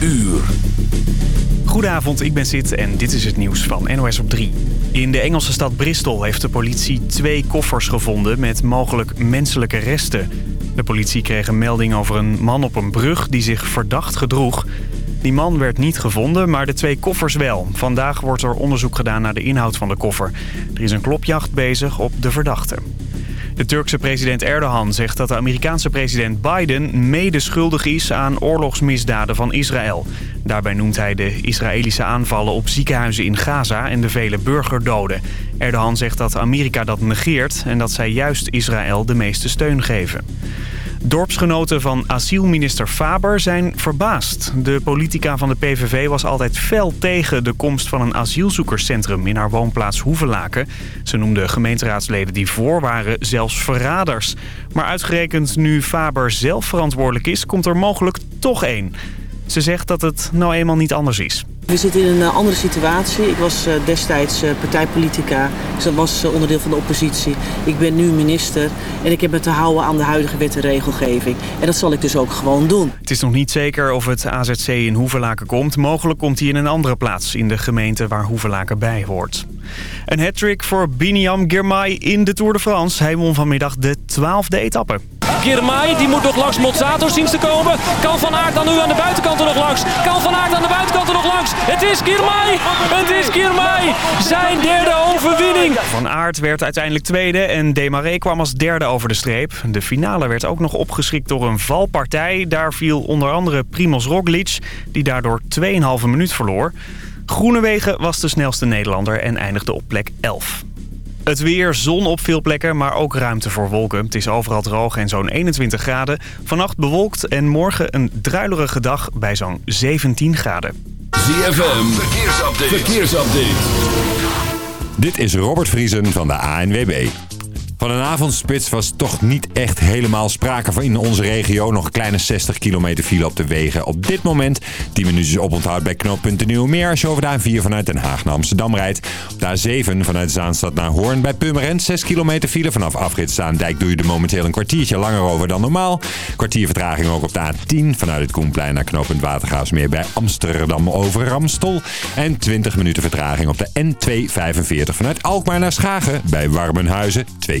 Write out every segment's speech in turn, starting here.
uur. Goedenavond, ik ben Sid en dit is het nieuws van NOS op 3. In de Engelse stad Bristol heeft de politie twee koffers gevonden met mogelijk menselijke resten. De politie kreeg een melding over een man op een brug die zich verdacht gedroeg. Die man werd niet gevonden, maar de twee koffers wel. Vandaag wordt er onderzoek gedaan naar de inhoud van de koffer. Er is een klopjacht bezig op de verdachte. De Turkse president Erdogan zegt dat de Amerikaanse president Biden medeschuldig is aan oorlogsmisdaden van Israël. Daarbij noemt hij de Israëlische aanvallen op ziekenhuizen in Gaza en de vele burgerdoden. Erdogan zegt dat Amerika dat negeert en dat zij juist Israël de meeste steun geven. Dorpsgenoten van asielminister Faber zijn verbaasd. De politica van de PVV was altijd fel tegen de komst van een asielzoekerscentrum in haar woonplaats Hoevelaken. Ze noemde gemeenteraadsleden die voor waren zelfs verraders. Maar uitgerekend nu Faber zelf verantwoordelijk is, komt er mogelijk toch één. Ze zegt dat het nou eenmaal niet anders is. We zitten in een uh, andere situatie. Ik was uh, destijds uh, partijpolitica. Ik was onderdeel van de oppositie. Ik ben nu minister en ik heb me te houden aan de huidige wet en regelgeving. En dat zal ik dus ook gewoon doen. Het is nog niet zeker of het AZC in Hoevelaken komt. Mogelijk komt hij in een andere plaats in de gemeente waar Hoevelaken bij hoort. Een hattrick voor Biniam Girmay in de Tour de France. Hij won vanmiddag de twaalfde etappe. Girmay, die moet nog langs Mozzato zien te komen. Kan Van Aert dan nu aan de buitenkant er nog langs? Kan Van Aert aan de buitenkant er nog langs? Het is Girmay! Het is Girmay! Zijn derde overwinning! Van Aert werd uiteindelijk tweede en Demaré kwam als derde over de streep. De finale werd ook nog opgeschikt door een valpartij. Daar viel onder andere Primoz Roglic, die daardoor 2,5 minuut verloor. Groenewegen was de snelste Nederlander en eindigde op plek 11. Het weer, zon op veel plekken, maar ook ruimte voor wolken. Het is overal droog en zo'n 21 graden. Vannacht bewolkt en morgen een druilerige dag bij zo'n 17 graden. ZFM, verkeersupdate. verkeersupdate. Dit is Robert Vriesen van de ANWB. Van een avondspits was toch niet echt helemaal sprake van in onze regio. Nog een kleine 60 kilometer file op de wegen. Op dit moment 10 minuutjes oponthoud bij knooppunt Nieuwmeer. Als je over de A4 vanuit Den Haag naar Amsterdam rijdt. Op de A7 vanuit Zaanstad naar Hoorn bij Purmerend. 6 kilometer file. Vanaf afrit Dijk doe je er momenteel een kwartiertje langer over dan normaal. Kwartier vertraging ook op de A10 vanuit het Koenplein naar knooppunt Watergaasmeer bij Amsterdam over Ramstol. En 20 minuten vertraging op de N245 vanuit Alkmaar naar Schagen bij Warmenhuizen. 2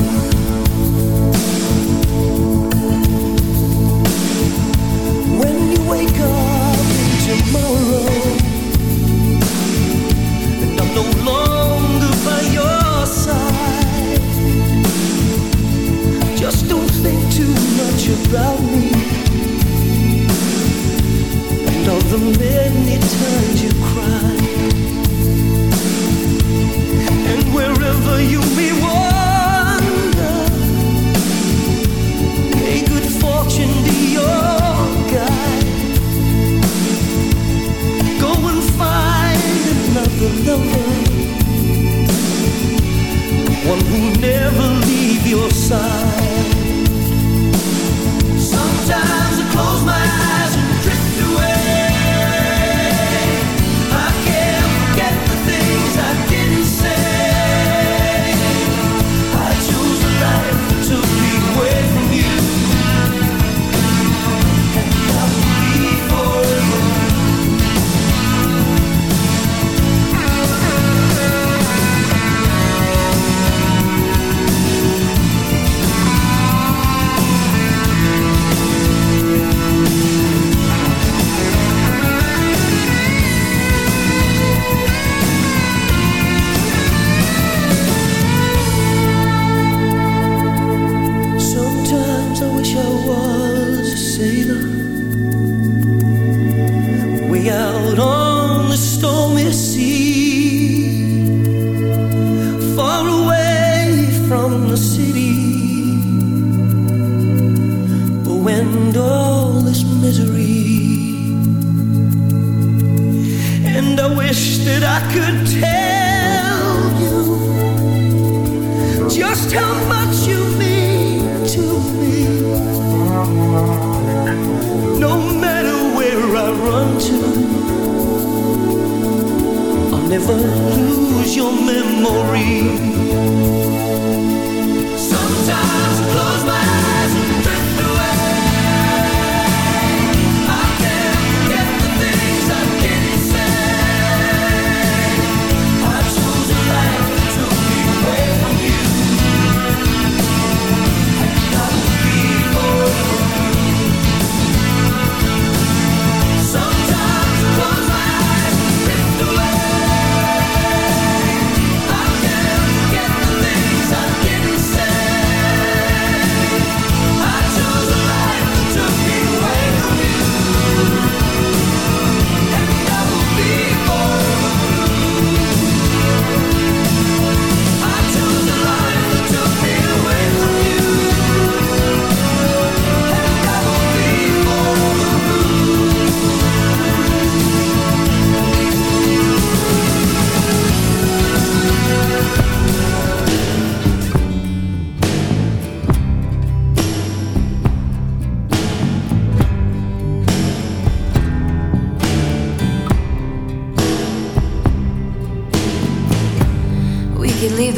Too much about me and all the many times you cried. And wherever you may wander, may good fortune be your guide. Go and find another lover One who'll never leave your side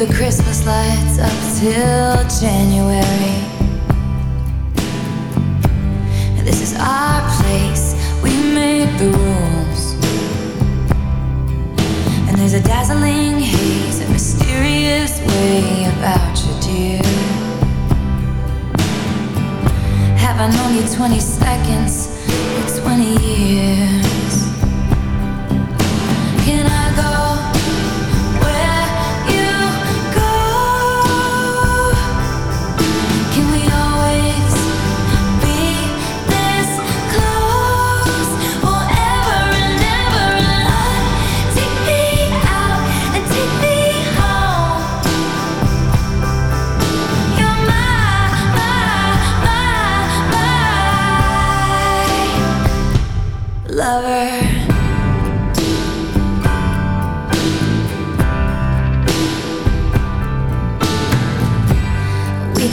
the Christmas lights up till January. This is our place, we made the rules. And there's a dazzling haze, a mysterious way about you, dear. Have I known you 20 seconds or 20 years?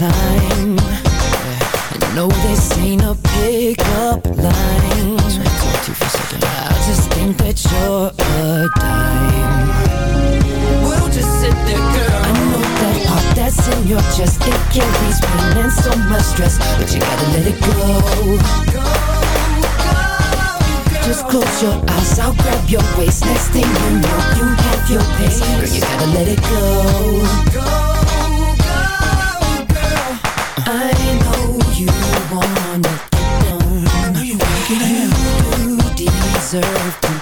time. I know this ain't a pickup line. I just think that you're a dime. We'll just sit there, girl. I know that heart that's in your chest. It carries pain and so much stress. But you gotta let it go, go just close your eyes, I'll grab your waist. Next thing you know, you have your pace. Girl, you gotta let it go deserve to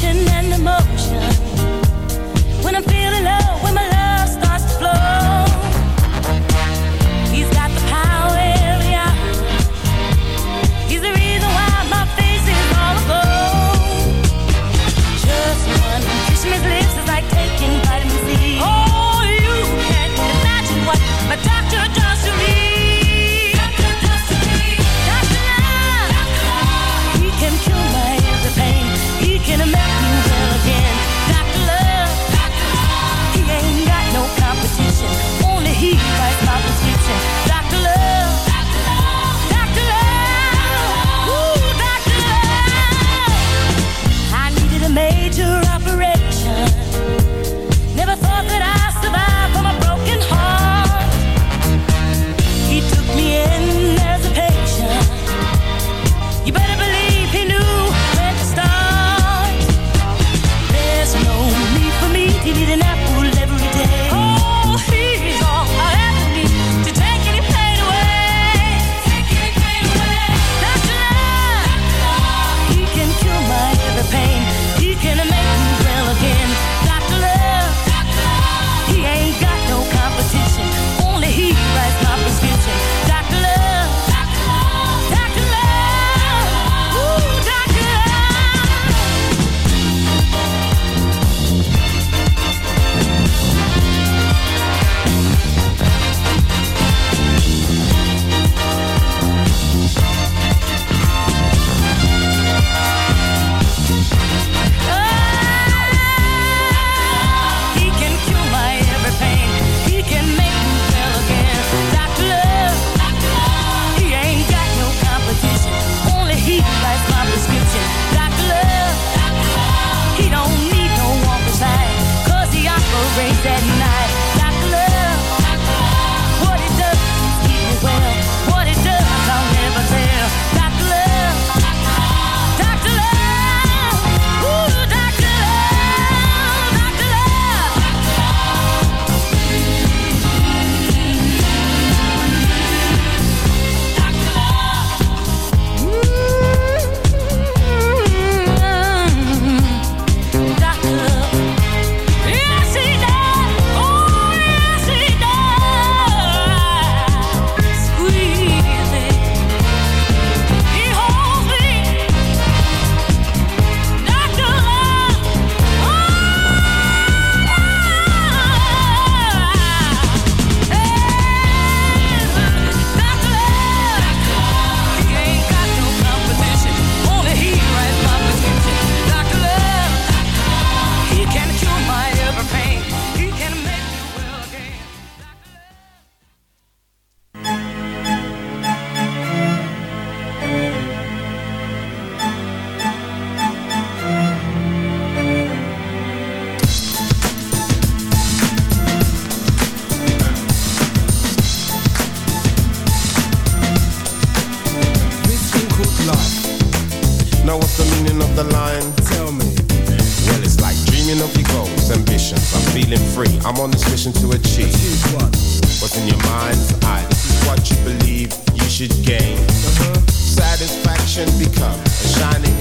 passion and emotion.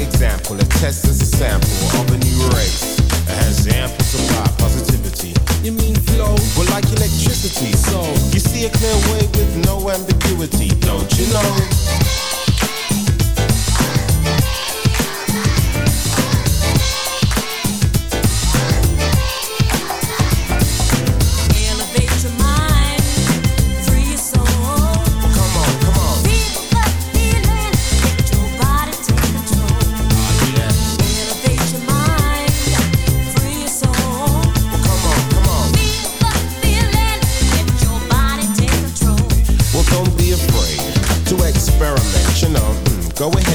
Example. A test as a sample of a new race that has ample supply positivity. You mean flow? Well, like electricity. So you see a clear way with no ambiguity, don't you know?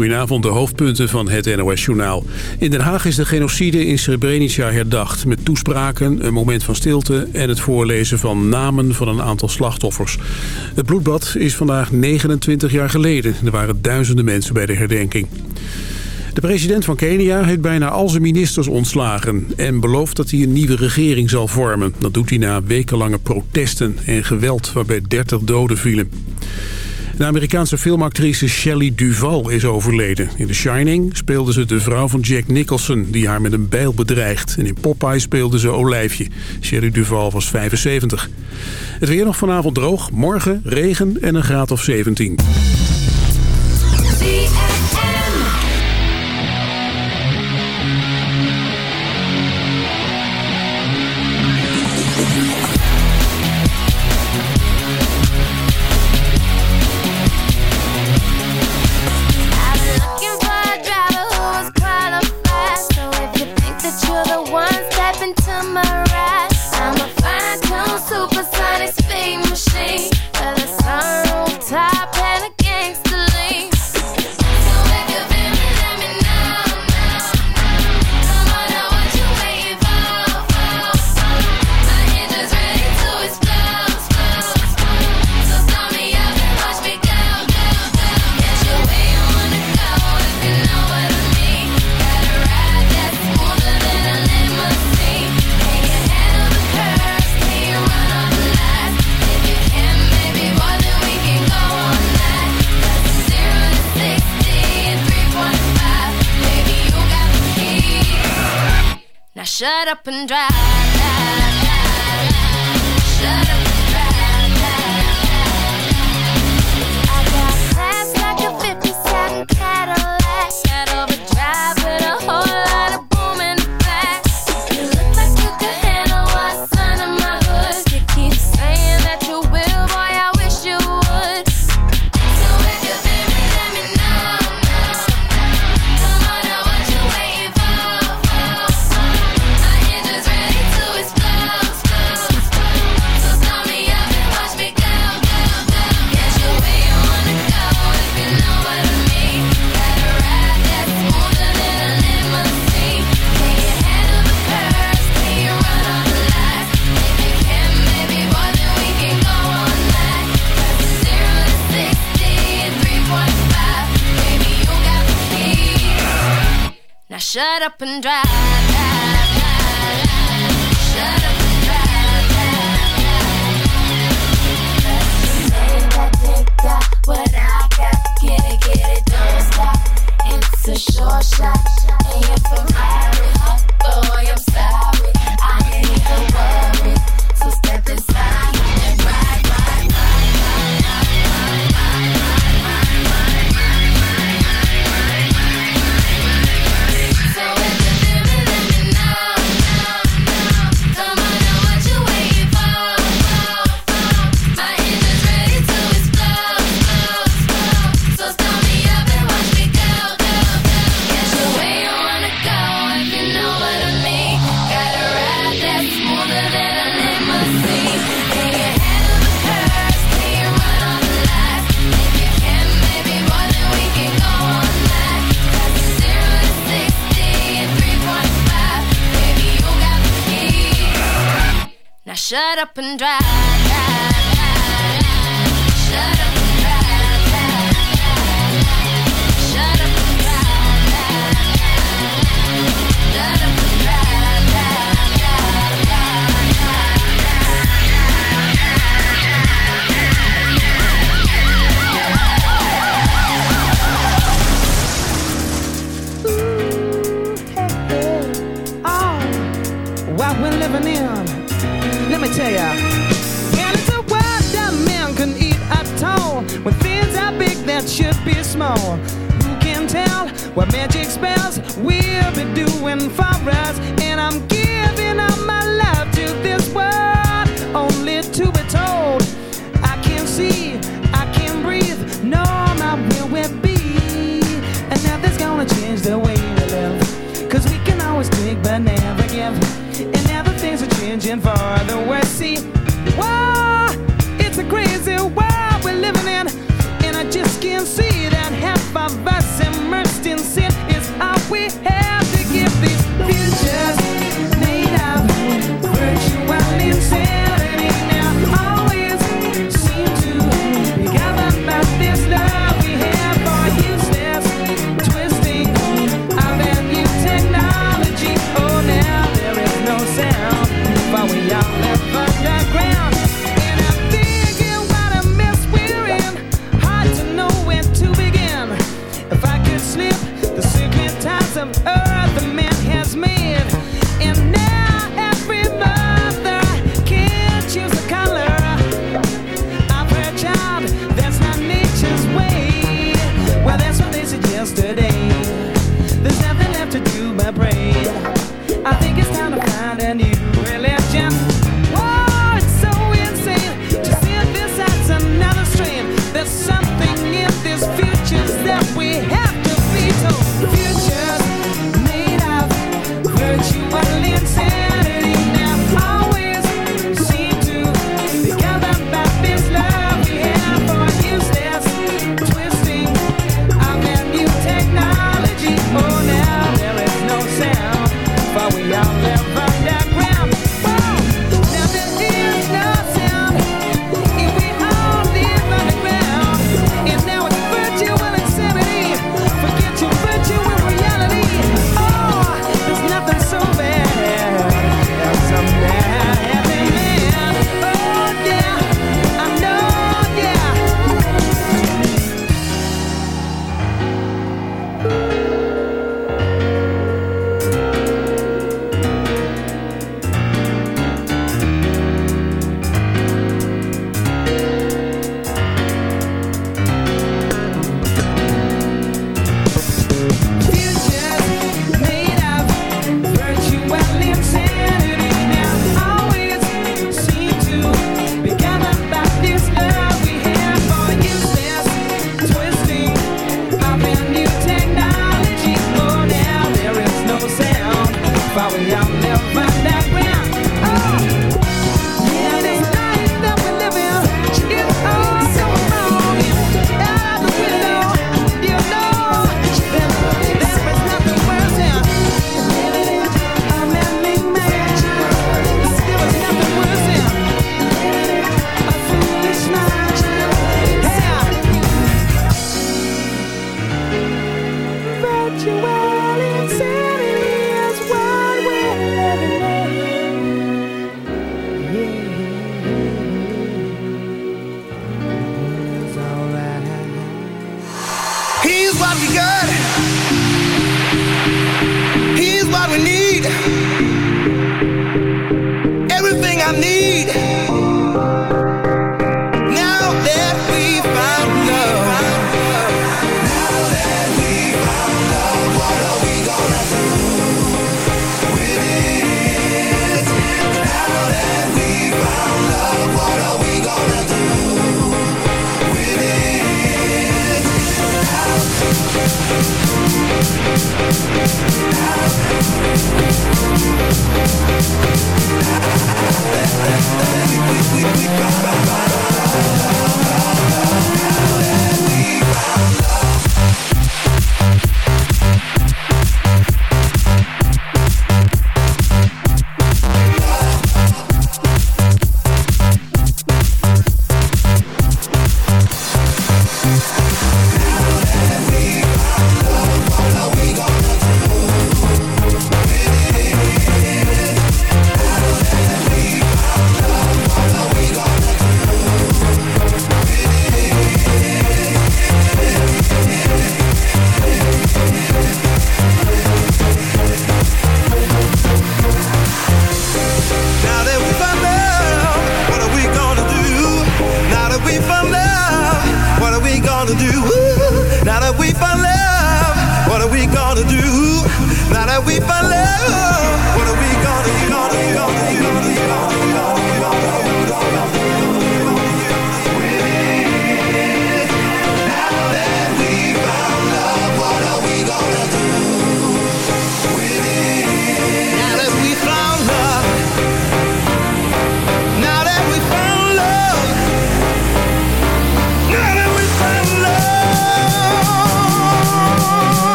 Goedenavond de hoofdpunten van het NOS-journaal. In Den Haag is de genocide in Srebrenica herdacht... met toespraken, een moment van stilte... en het voorlezen van namen van een aantal slachtoffers. Het bloedbad is vandaag 29 jaar geleden. Er waren duizenden mensen bij de herdenking. De president van Kenia heeft bijna al zijn ministers ontslagen... en belooft dat hij een nieuwe regering zal vormen. Dat doet hij na wekenlange protesten en geweld waarbij 30 doden vielen. De Amerikaanse filmactrice Shelley Duvall is overleden. In The Shining speelde ze de vrouw van Jack Nicholson... die haar met een bijl bedreigt. En in Popeye speelde ze Olijfje. Shelley Duvall was 75. Het weer nog vanavond droog, morgen regen en een graad of 17. shut up and drive. up and drive. Let's dance, dance, dance,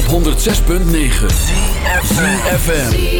op 106.9 CFFM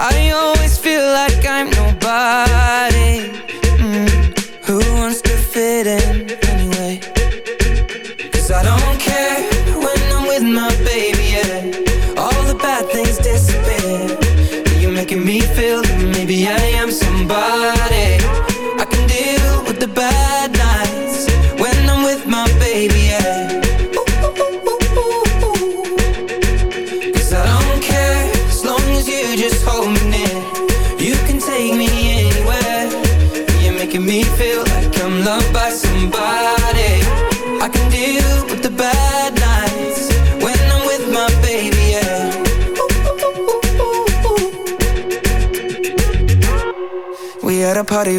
I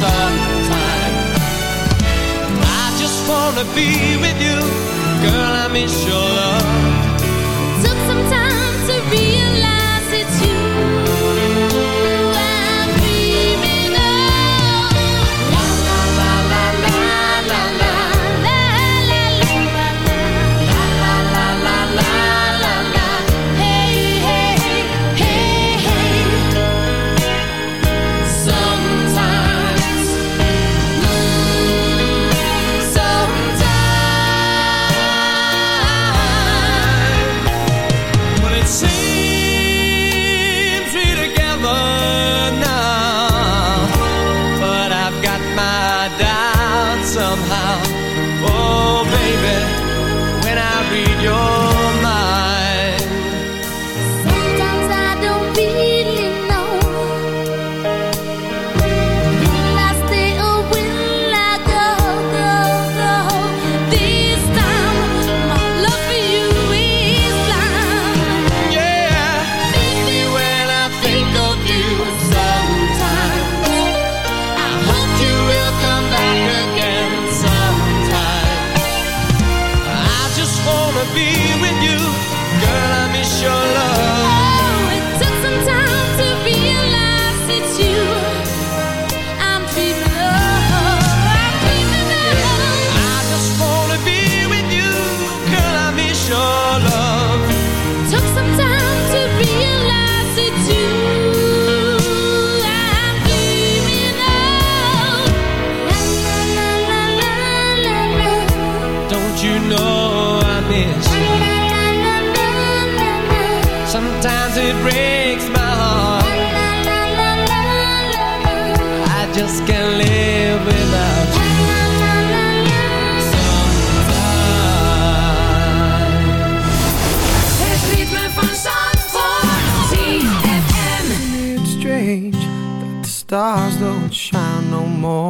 Sometime. I just wanna be with you, girl. I miss your love. You know I miss you? Sometimes it breaks my heart. I just can't live without you. Het ritme van Zandvoort. ZFM. It's strange that the stars don't shine no more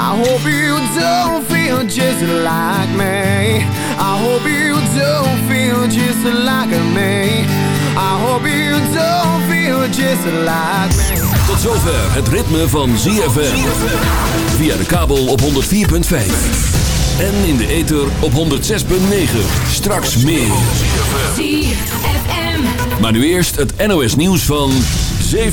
I hope you don't feel just like me I hope you don't feel just like me I hope you don't feel just like me Tot zover het ritme van ZFM. Via de kabel op 104.5. En in de ether op 106.9. Straks meer. ZFM. Maar nu eerst het NOS nieuws van 7